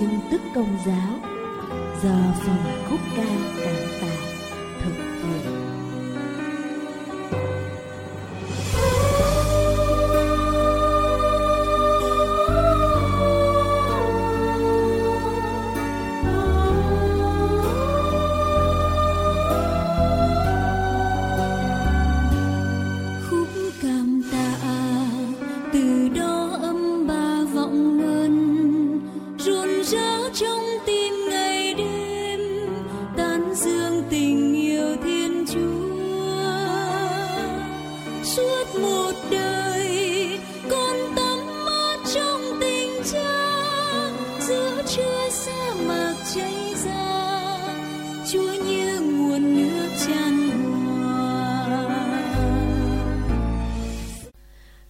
tin tức công giáo. Do phòng khúc ca.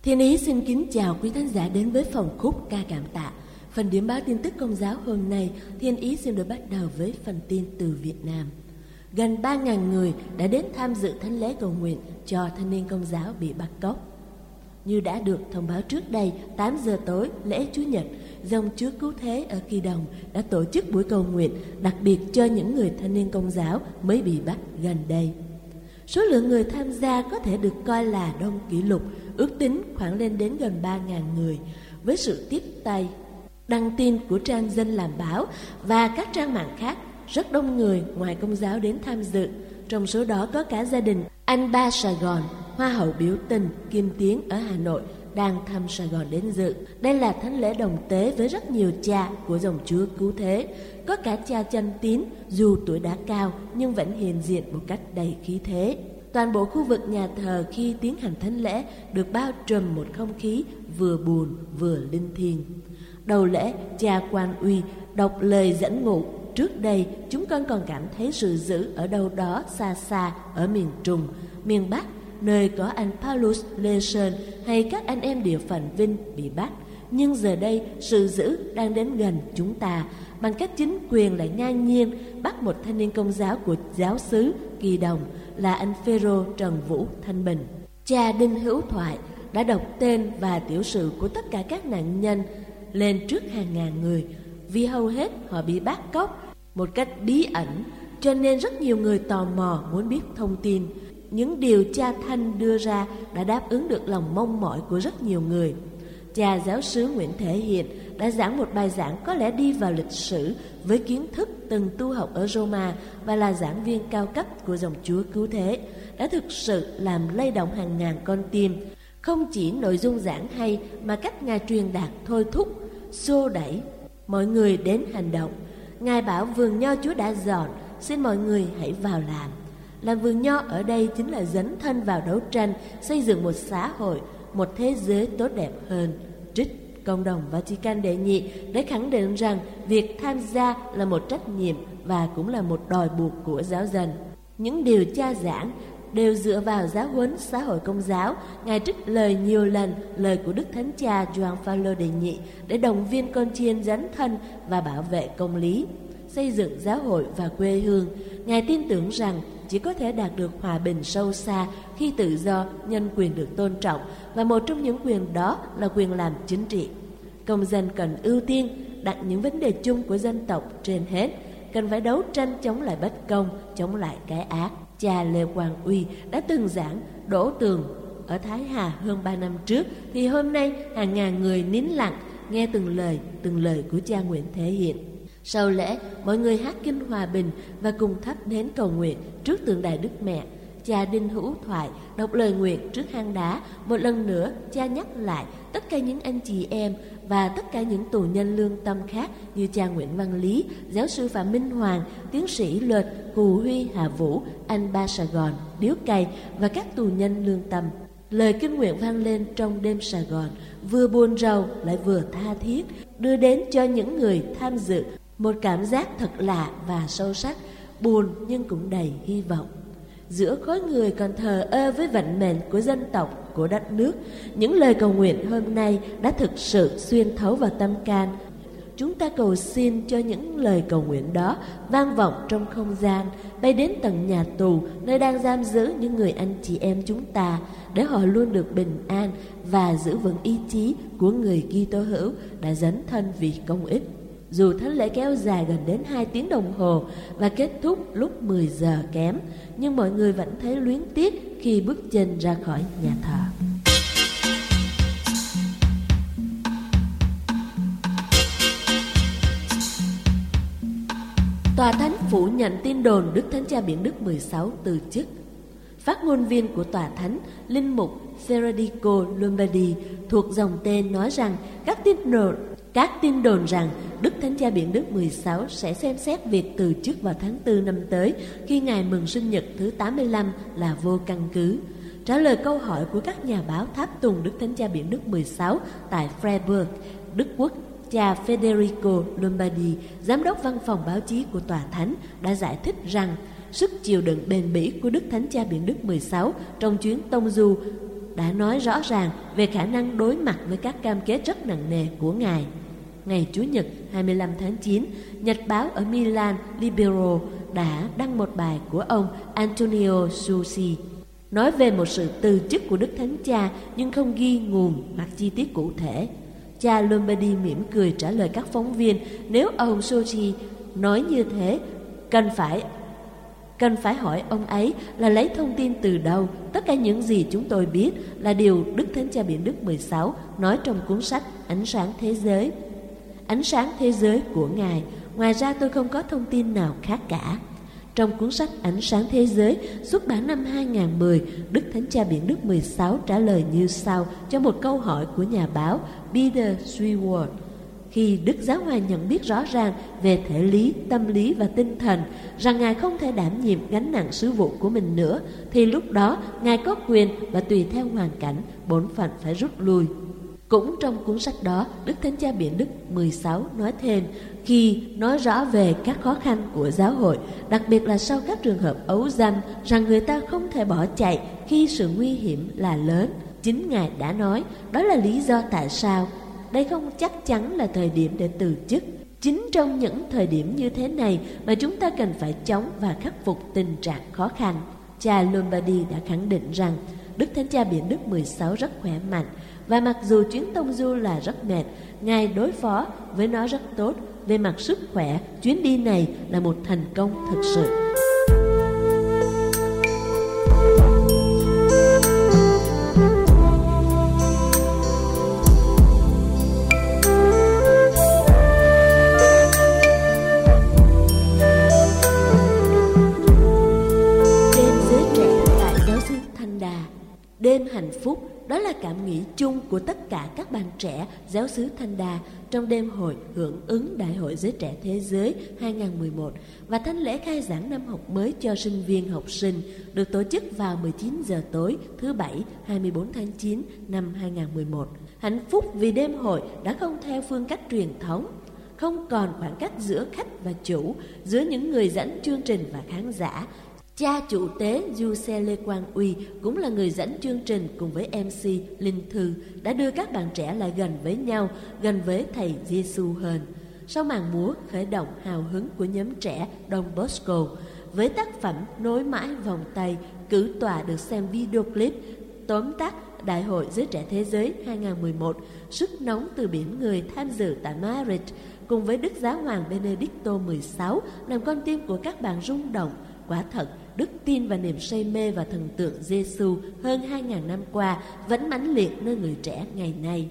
Thiên Ý xin kính chào quý khán giả đến với phòng khúc ca cảm tạ. Phần điểm báo tin tức công giáo hôm nay, Thiên Ý xin được bắt đầu với phần tin từ Việt Nam. Gần 3.000 người đã đến tham dự thánh lễ cầu nguyện cho thanh niên công giáo bị bắt cóc. Như đã được thông báo trước đây, 8 giờ tối lễ Chúa nhật, dòng chúa cứu thế ở Kỳ Đồng đã tổ chức buổi cầu nguyện đặc biệt cho những người thanh niên công giáo mới bị bắt gần đây. Số lượng người tham gia có thể được coi là đông kỷ lục, ước tính khoảng lên đến gần 3.000 người, với sự tiếp tay đăng tin của trang dân làm báo và các trang mạng khác. Rất đông người ngoài công giáo đến tham dự, trong số đó có cả gia đình anh ba Sài Gòn, Hoa hậu biểu tình Kim Tiến ở Hà Nội đang thăm Sài Gòn đến dự. Đây là thánh lễ đồng tế với rất nhiều cha của dòng Chúa cứu thế. Có cả cha chân tín dù tuổi đã cao nhưng vẫn hiện diện một cách đầy khí thế. Toàn bộ khu vực nhà thờ khi tiến hành thánh lễ được bao trùm một không khí vừa buồn vừa linh thiêng. Đầu lễ, cha quan uy đọc lời dẫn ngụ. Trước đây, chúng con còn cảm thấy sự dữ ở đâu đó xa xa ở miền Trung, miền Bắc, nơi có anh Paulus Lê Sơn hay các anh em địa phận Vinh bị bắt. Nhưng giờ đây, sự dữ đang đến gần chúng ta bằng cách chính quyền lại ngang nhiên bắt một thanh niên công giáo của giáo xứ Kỳ Đồng là anh Phêrô Trần Vũ Thanh Bình. Cha Đinh Hữu Thoại đã đọc tên và tiểu sử của tất cả các nạn nhân lên trước hàng ngàn người, vì hầu hết họ bị bắt cóc một cách bí ẩn, cho nên rất nhiều người tò mò muốn biết thông tin. Những điều cha Thanh đưa ra đã đáp ứng được lòng mong mỏi của rất nhiều người. Cha giáo sứ Nguyễn Thể Hiện đã giảng một bài giảng có lẽ đi vào lịch sử với kiến thức từng tu học ở Roma và là giảng viên cao cấp của dòng Chúa Cứu Thế, đã thực sự làm lay động hàng ngàn con tim. Không chỉ nội dung giảng hay mà cách Ngài truyền đạt thôi thúc, xô đẩy mọi người đến hành động. Ngài bảo vườn nho Chúa đã dọn, xin mọi người hãy vào làm. Làm vườn nho ở đây chính là dấn thân vào đấu tranh, xây dựng một xã hội, một thế giới tốt đẹp hơn. Trích Cộng đồng Vatican đệ nhị để khẳng định rằng việc tham gia là một trách nhiệm và cũng là một đòi buộc của giáo dân. Những điều cha giảng đều dựa vào giáo huấn xã hội công giáo. Ngài trích lời nhiều lần lời của Đức Thánh Cha Gioan Phaolô đệ nhị để động viên con chiên dấn thân và bảo vệ công lý, xây dựng giáo hội và quê hương. Ngài tin tưởng rằng chỉ có thể đạt được hòa bình sâu xa khi tự do, nhân quyền được tôn trọng và một trong những quyền đó là quyền làm chính trị. Công dân cần ưu tiên đặt những vấn đề chung của dân tộc trên hết, cần phải đấu tranh chống lại bất công, chống lại cái ác. Cha Lê Quang Uy đã từng giảng đổ tường ở Thái Hà hơn 3 năm trước thì hôm nay hàng ngàn người nín lặng nghe từng lời, từng lời của cha Nguyễn Thể Hiện. Sau lễ, mọi người hát kinh hòa bình và cùng thắp đến cầu nguyện trước tượng đài Đức Mẹ. Cha Đinh Hữu Thoại đọc lời nguyện trước hang đá. Một lần nữa, cha nhắc lại tất cả những anh chị em và tất cả những tù nhân lương tâm khác như cha Nguyễn Văn Lý, giáo sư Phạm Minh Hoàng, tiến sĩ luật Cù Huy Hà Vũ, anh Ba Sài Gòn, Điếu Cày và các tù nhân lương tâm. Lời kinh nguyện vang lên trong đêm Sài Gòn, vừa buồn rầu lại vừa tha thiết, đưa đến cho những người tham dự một cảm giác thật lạ và sâu sắc, buồn nhưng cũng đầy hy vọng. Giữa khối người còn thờ ơ với vận mệnh của dân tộc, của đất nước, những lời cầu nguyện hôm nay đã thực sự xuyên thấu vào tâm can. Chúng ta cầu xin cho những lời cầu nguyện đó vang vọng trong không gian, bay đến tận nhà tù nơi đang giam giữ những người anh chị em chúng ta, để họ luôn được bình an và giữ vững ý chí của người Kitô hữu đã dấn thân vì công ích. Dù thánh lễ kéo dài gần đến 2 tiếng đồng hồ và kết thúc lúc 10 giờ kém, nhưng mọi người vẫn thấy luyến tiếc khi bước chân ra khỏi nhà thờ. Tòa Thánh phủ nhận tin đồn Đức Thánh Cha Biển Đức 16 từ chức. Phát ngôn viên của Tòa Thánh, Linh Mục Seradico Lombardi thuộc dòng tên nói rằng các tin đồn các tin đồn rằng Đức Thánh Cha Biển Đức 16 sẽ xem xét việc từ chức vào tháng 4 năm tới khi Ngài mừng sinh nhật thứ 85 là vô căn cứ. Trả lời câu hỏi của các nhà báo tháp tùng Đức Thánh Cha Biển Đức 16 tại Freiburg, Đức Quốc cha Federico Lombardi, giám đốc văn phòng báo chí của Tòa Thánh, đã giải thích rằng sức chịu đựng bền bỉ của Đức Thánh Cha Biển Đức 16 trong chuyến tông du đã nói rõ ràng về khả năng đối mặt với các cam kết rất nặng nề của Ngài. Ngày Chủ nhật 25 tháng 9, Nhật báo ở Milan Libero đã đăng một bài của ông Antonio Susi nói về một sự từ chức của Đức Thánh Cha nhưng không ghi nguồn hoặc chi tiết cụ thể. Cha Lombardi mỉm cười trả lời các phóng viên nếu ông Susi nói như thế, cần phải cần phải hỏi ông ấy là lấy thông tin từ đâu. Tất cả những gì chúng tôi biết là điều Đức Thánh Cha Biển Đức 16 nói trong cuốn sách Ánh sáng thế giới. Ánh sáng thế giới của Ngài, ngoài ra tôi không có thông tin nào khác cả. Trong cuốn sách Ánh sáng thế giới xuất bản năm 2010, Đức Thánh Cha Biển Đức 16 trả lời như sau cho một câu hỏi của nhà báo Peter Sword. Khi Đức Giáo Hoàng nhận biết rõ ràng về thể lý, tâm lý và tinh thần rằng Ngài không thể đảm nhiệm gánh nặng sứ vụ của mình nữa, thì lúc đó Ngài có quyền và tùy theo hoàn cảnh, bổn phận phải rút lui. Cũng trong cuốn sách đó, Đức Thánh Cha Biển Đức 16 nói thêm khi nói rõ về các khó khăn của giáo hội, đặc biệt là sau các trường hợp ấu dâm, rằng người ta không thể bỏ chạy khi sự nguy hiểm là lớn. Chính Ngài đã nói, đó là lý do tại sao đây không chắc chắn là thời điểm để từ chức. Chính trong những thời điểm như thế này mà chúng ta cần phải chống và khắc phục tình trạng khó khăn. Cha Lombardi đã khẳng định rằng Đức Thánh Cha Biển Đức 16 rất khỏe mạnh và mặc dù chuyến tông du là rất mệt, Ngài đối phó với nó rất tốt. Về mặt sức khỏe, chuyến đi này là một thành công thực sự. Của tất cả các bạn trẻ giáo xứ Thanh Đà trong đêm hội hưởng ứng Đại hội Giới Trẻ Thế Giới 2011 và thánh lễ khai giảng năm học mới cho sinh viên học sinh được tổ chức vào 19 giờ tối thứ Bảy 24 tháng 9 năm 2011. Hạnh phúc vì đêm hội đã không theo phương cách truyền thống, không còn khoảng cách giữa khách và chủ, giữa những người dẫn chương trình và khán giả, Cha chủ tế Du Xe Lê Quang Uy cũng là người dẫn chương trình cùng với MC Linh Thư đã đưa các bạn trẻ lại gần với nhau, gần với Thầy Giêsu hơn. Sau màn múa khởi động hào hứng của nhóm trẻ Don Bosco, với tác phẩm Nối mãi vòng tay, cử tòa được xem video clip tóm tắt Đại hội Giới Trẻ Thế Giới 2011, sức nóng từ biển người tham dự tại Madrid cùng với Đức Giáo Hoàng Benedicto XVI làm con tim của các bạn rung động. Quả thật, đức tin và niềm say mê và thần tượng Giêsu hơn 2.000 năm qua vẫn mãnh liệt nơi người trẻ ngày nay.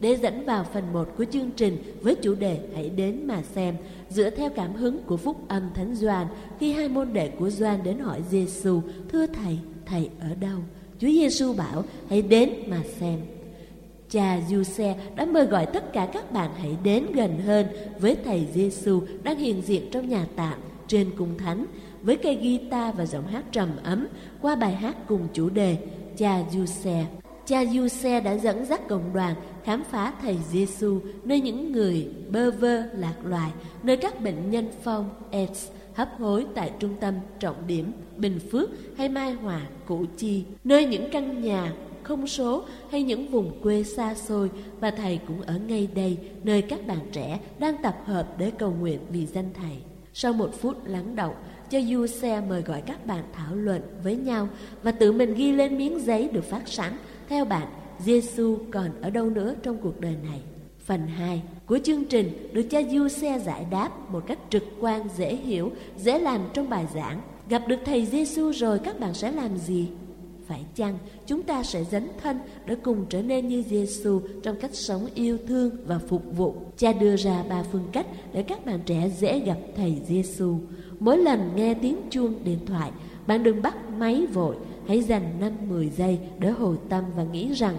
Để dẫn vào phần 1 của chương trình với chủ đề Hãy đến mà xem, dựa theo cảm hứng của phúc âm Thánh Doan khi hai môn đệ của Doan đến hỏi Giêsu, thưa thầy, thầy ở đâu? Chúa Giêsu bảo, hãy đến mà xem. Cha Giuse đã mời gọi tất cả các bạn hãy đến gần hơn với thầy Giêsu đang hiện diện trong nhà tạm trên cung thánh với cây guitar và giọng hát trầm ấm qua bài hát cùng chủ đề Cha Giuse. Cha Giuse đã dẫn dắt cộng đoàn khám phá thầy Giêsu nơi những người bơ vơ lạc loài, nơi các bệnh nhân phong AIDS hấp hối tại trung tâm trọng điểm Bình Phước hay Mai Hòa, Củ Chi, nơi những căn nhà không số hay những vùng quê xa xôi và thầy cũng ở ngay đây nơi các bạn trẻ đang tập hợp để cầu nguyện vì danh thầy. Sau một phút lắng động, cho du xe mời gọi các bạn thảo luận với nhau và tự mình ghi lên miếng giấy được phát sẵn theo bạn Giêsu còn ở đâu nữa trong cuộc đời này. Phần 2 của chương trình được cha Du Xe giải đáp một cách trực quan, dễ hiểu, dễ làm trong bài giảng. Gặp được Thầy Giêsu rồi các bạn sẽ làm gì? Phải chăng chúng ta sẽ dấn thân để cùng trở nên như Giêsu trong cách sống yêu thương và phục vụ? Cha đưa ra ba phương cách để các bạn trẻ dễ gặp Thầy Giêsu. Mỗi lần nghe tiếng chuông điện thoại, bạn đừng bắt máy vội, hãy dành 5-10 giây để hồi tâm và nghĩ rằng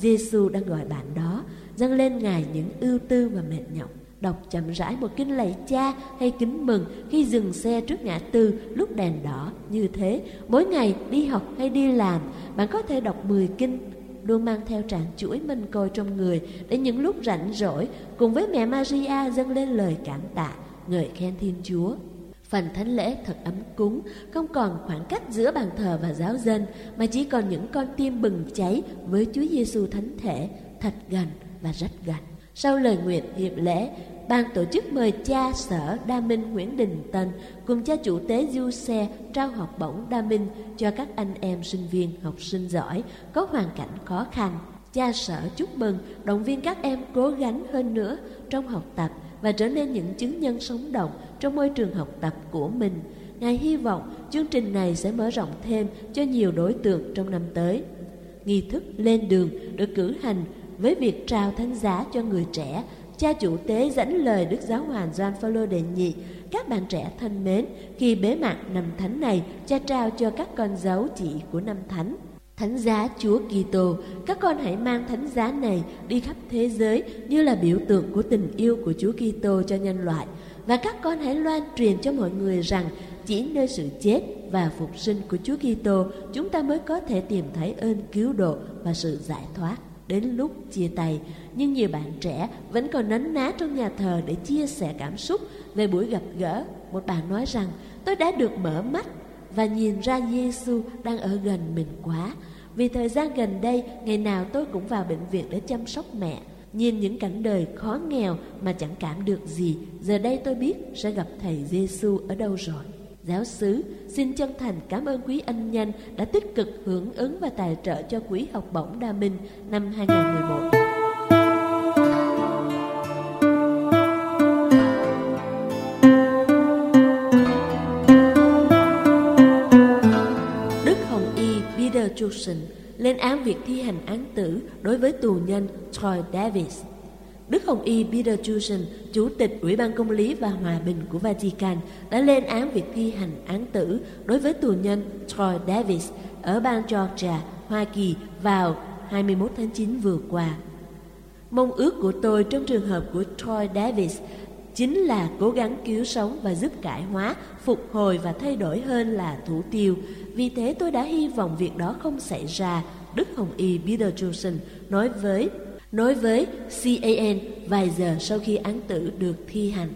Giêsu đang gọi bạn đó, dâng lên Ngài những ưu tư và mệt nhọc. Đọc chậm rãi một kinh lạy cha hay kính mừng khi dừng xe trước ngã tư lúc đèn đỏ như thế. Mỗi ngày đi học hay đi làm, bạn có thể đọc 10 kinh luôn mang theo trạng chuỗi mình côi trong người để những lúc rảnh rỗi cùng với mẹ Maria dâng lên lời cảm tạ, ngợi khen Thiên Chúa. Phần thánh lễ thật ấm cúng, không còn khoảng cách giữa bàn thờ và giáo dân, mà chỉ còn những con tim bừng cháy với Chúa Giêsu thánh thể, thật gần và rất gần. Sau lời nguyện hiệp lễ, ban tổ chức mời cha sở Đa Minh Nguyễn Đình Tân cùng cha chủ tế Du Xe trao học bổng Đa Minh cho các anh em sinh viên học sinh giỏi có hoàn cảnh khó khăn. Cha sở chúc mừng, động viên các em cố gắng hơn nữa trong học tập và trở nên những chứng nhân sống động trong môi trường học tập của mình. Ngài hy vọng chương trình này sẽ mở rộng thêm cho nhiều đối tượng trong năm tới. Nghi thức lên đường được cử hành với việc trao thánh giá cho người trẻ. Cha chủ tế dẫn lời Đức Giáo Hoàng Gioan Phaolô đệ nhị các bạn trẻ thân mến, khi bế mạc năm thánh này, cha trao cho các con dấu chỉ của năm thánh. Thánh giá Chúa Kitô, các con hãy mang thánh giá này đi khắp thế giới như là biểu tượng của tình yêu của Chúa Kitô cho nhân loại và các con hãy loan truyền cho mọi người rằng chỉ nơi sự chết và phục sinh của Chúa Kitô chúng ta mới có thể tìm thấy ơn cứu độ và sự giải thoát. Đến lúc chia tay, nhưng nhiều bạn trẻ vẫn còn nấn ná trong nhà thờ để chia sẻ cảm xúc về buổi gặp gỡ. Một bạn nói rằng, tôi đã được mở mắt và nhìn ra Giêsu đang ở gần mình quá. Vì thời gian gần đây, ngày nào tôi cũng vào bệnh viện để chăm sóc mẹ. Nhìn những cảnh đời khó nghèo mà chẳng cảm được gì, giờ đây tôi biết sẽ gặp Thầy Giêsu ở đâu rồi. Giáo sứ xin chân thành cảm ơn quý anh nhân đã tích cực hưởng ứng và tài trợ cho quỹ học bổng Đa Minh năm 2011. Đức Hồng Y Peter Johnson lên án việc thi hành án tử đối với tù nhân Troy Davis. Đức Hồng Y Peter Jusen, Chủ tịch Ủy ban Công lý và Hòa bình của Vatican, đã lên án việc thi hành án tử đối với tù nhân Troy Davis ở bang Georgia, Hoa Kỳ vào 21 tháng 9 vừa qua. Mong ước của tôi trong trường hợp của Troy Davis chính là cố gắng cứu sống và giúp cải hóa, phục hồi và thay đổi hơn là thủ tiêu. Vì thế tôi đã hy vọng việc đó không xảy ra. Đức Hồng Y Peter Johnson nói với nói với CAN vài giờ sau khi án tử được thi hành.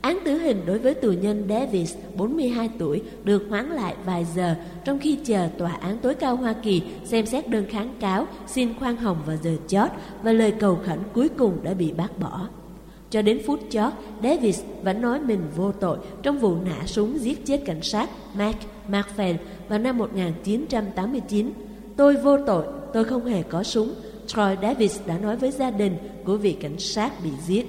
Án tử hình đối với tù nhân Davis, 42 tuổi, được hoãn lại vài giờ trong khi chờ Tòa án tối cao Hoa Kỳ xem xét đơn kháng cáo xin khoan hồng vào giờ chót và lời cầu khẩn cuối cùng đã bị bác bỏ. Cho đến phút chót, Davis vẫn nói mình vô tội trong vụ nã súng giết chết cảnh sát Mark Markfeld vào năm 1989. Tôi vô tội, tôi không hề có súng, Troy Davis đã nói với gia đình của vị cảnh sát bị giết.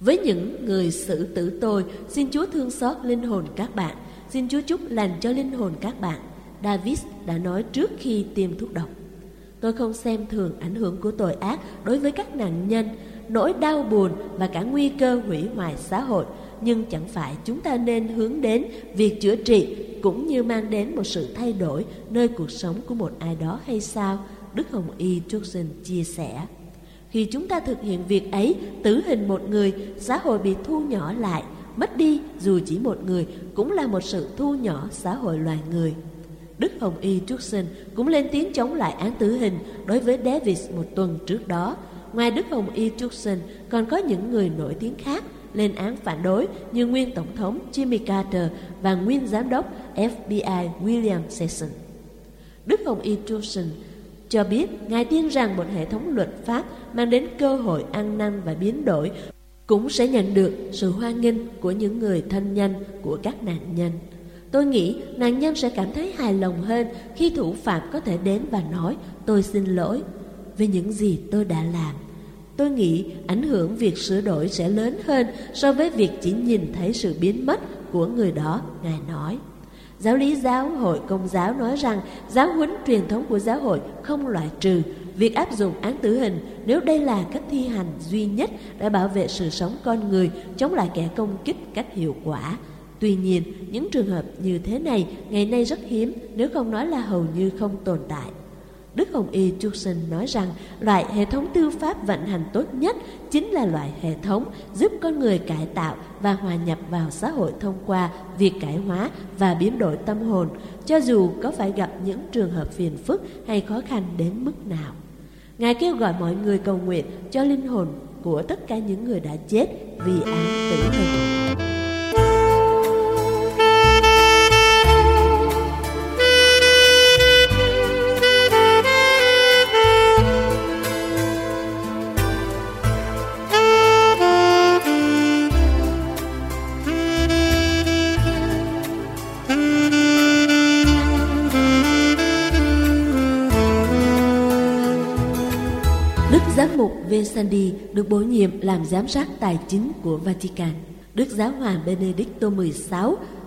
Với những người xử tử tôi, xin Chúa thương xót linh hồn các bạn, xin Chúa chúc lành cho linh hồn các bạn. Davis đã nói trước khi tiêm thuốc độc. Tôi không xem thường ảnh hưởng của tội ác đối với các nạn nhân, nỗi đau buồn và cả nguy cơ hủy hoại xã hội, nhưng chẳng phải chúng ta nên hướng đến việc chữa trị cũng như mang đến một sự thay đổi nơi cuộc sống của một ai đó hay sao? Đức Hồng Y Johnson chia sẻ. Khi chúng ta thực hiện việc ấy, tử hình một người, xã hội bị thu nhỏ lại, mất đi dù chỉ một người cũng là một sự thu nhỏ xã hội loài người. Đức Hồng Y Johnson cũng lên tiếng chống lại án tử hình đối với Davis một tuần trước đó. Ngoài Đức Hồng Y Johnson, còn có những người nổi tiếng khác lên án phản đối như nguyên Tổng thống Jimmy Carter và nguyên Giám đốc FBI William Sessions. Đức Hồng Y Johnson cho biết Ngài tin rằng một hệ thống luật pháp mang đến cơ hội ăn năn và biến đổi cũng sẽ nhận được sự hoan nghênh của những người thân nhân của các nạn nhân. Tôi nghĩ nạn nhân sẽ cảm thấy hài lòng hơn khi thủ phạm có thể đến và nói tôi xin lỗi vì những gì tôi đã làm. Tôi nghĩ ảnh hưởng việc sửa đổi sẽ lớn hơn so với việc chỉ nhìn thấy sự biến mất của người đó, Ngài nói. Giáo lý giáo hội công giáo nói rằng giáo huấn truyền thống của giáo hội không loại trừ việc áp dụng án tử hình nếu đây là cách thi hành duy nhất để bảo vệ sự sống con người chống lại kẻ công kích cách hiệu quả. Tuy nhiên, những trường hợp như thế này ngày nay rất hiếm nếu không nói là hầu như không tồn tại. Đức Hồng Y Chusen nói rằng loại hệ thống tư pháp vận hành tốt nhất chính là loại hệ thống giúp con người cải tạo và hòa nhập vào xã hội thông qua việc cải hóa và biến đổi tâm hồn, cho dù có phải gặp những trường hợp phiền phức hay khó khăn đến mức nào. Ngài kêu gọi mọi người cầu nguyện cho linh hồn của tất cả những người đã chết vì án tử hình. Vincenti được bổ nhiệm làm giám sát tài chính của Vatican. Đức Giáo hoàng Benedicto XVI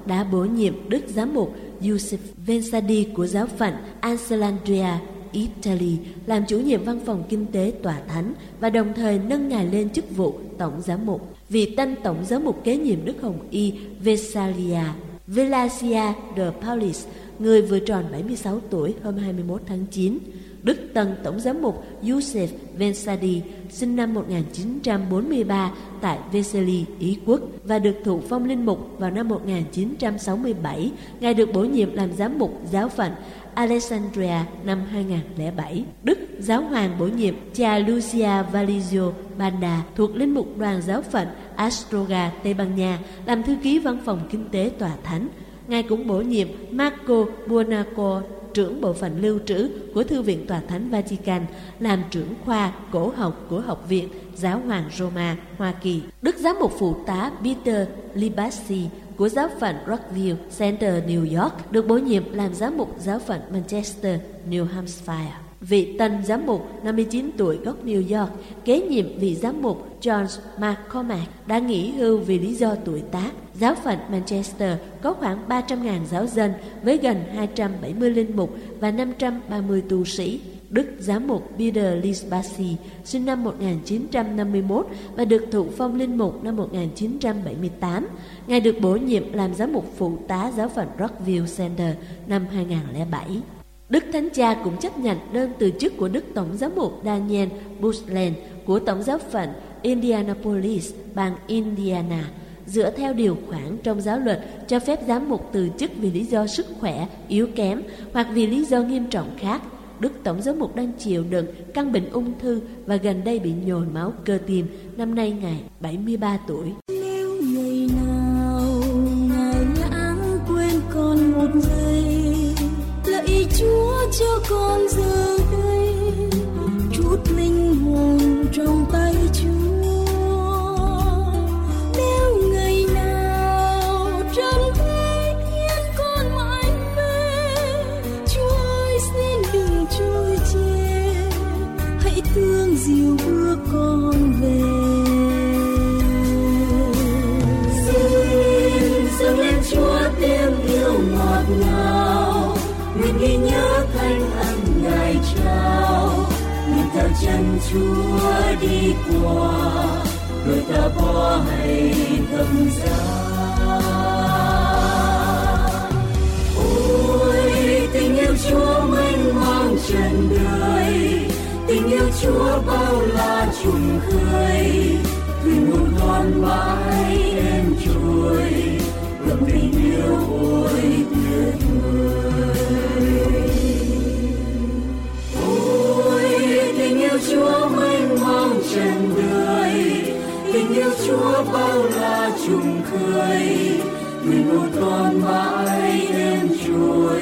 đã bổ nhiệm Đức Giám mục Giuseppe Vincenti của giáo phận Ancelandria, Italy làm chủ nhiệm văn phòng kinh tế tòa thánh và đồng thời nâng ngài lên chức vụ tổng giám mục. Vị tân tổng giám mục kế nhiệm Đức Hồng Y Vesalia Velasia de Paulis, người vừa tròn 76 tuổi hôm 21 tháng 9, Đức Tân Tổng Giám mục Yusef Vensadi sinh năm 1943 tại Vesely, Ý quốc và được thụ phong linh mục vào năm 1967. Ngài được bổ nhiệm làm giám mục giáo phận Alexandria năm 2007. Đức Giáo hoàng bổ nhiệm cha Lucia Valizio Banda thuộc linh mục đoàn giáo phận Astroga, Tây Ban Nha làm thư ký văn phòng kinh tế tòa thánh. Ngài cũng bổ nhiệm Marco Buonaco trưởng bộ phận lưu trữ của Thư viện Tòa Thánh Vatican, làm trưởng khoa cổ học của Học viện Giáo hoàng Roma, Hoa Kỳ. Đức Giám mục phụ tá Peter Libassi của giáo phận Rockville Center, New York được bổ nhiệm làm giám mục giáo phận Manchester, New Hampshire. Vị tân giám mục 59 tuổi gốc New York, kế nhiệm vị giám mục John McCormack đã nghỉ hưu vì lý do tuổi tác. Giáo phận Manchester có khoảng 300.000 giáo dân với gần 270 linh mục và 530 tu sĩ. Đức Giám mục Peter Lisbasi sinh năm 1951 và được thụ phong linh mục năm 1978. Ngài được bổ nhiệm làm giám mục phụ tá giáo phận Rockville Center năm 2007. Đức Thánh Cha cũng chấp nhận đơn từ chức của Đức Tổng giám mục Daniel Bushland của Tổng giáo phận Indianapolis, bang Indiana, dựa theo điều khoản trong giáo luật cho phép giám mục từ chức vì lý do sức khỏe yếu kém hoặc vì lý do nghiêm trọng khác. Đức Tổng giám mục đang chịu đựng căn bệnh ung thư và gần đây bị nhồi máu cơ tim, năm nay Ngài 73 tuổi. Chúa cho con giờ đây chút linh hồn trong tay Chúa. Tình yêu chúa bao la trùng khơi. Thuyền muôn con mãi em trôi ngập tình yêu ôi tuyệt vời Ôi, tình yêu Chúa mênh mang trần đời. Tình yêu Chúa bao la trùng khơi. Thuyền muôn con mãi em trôi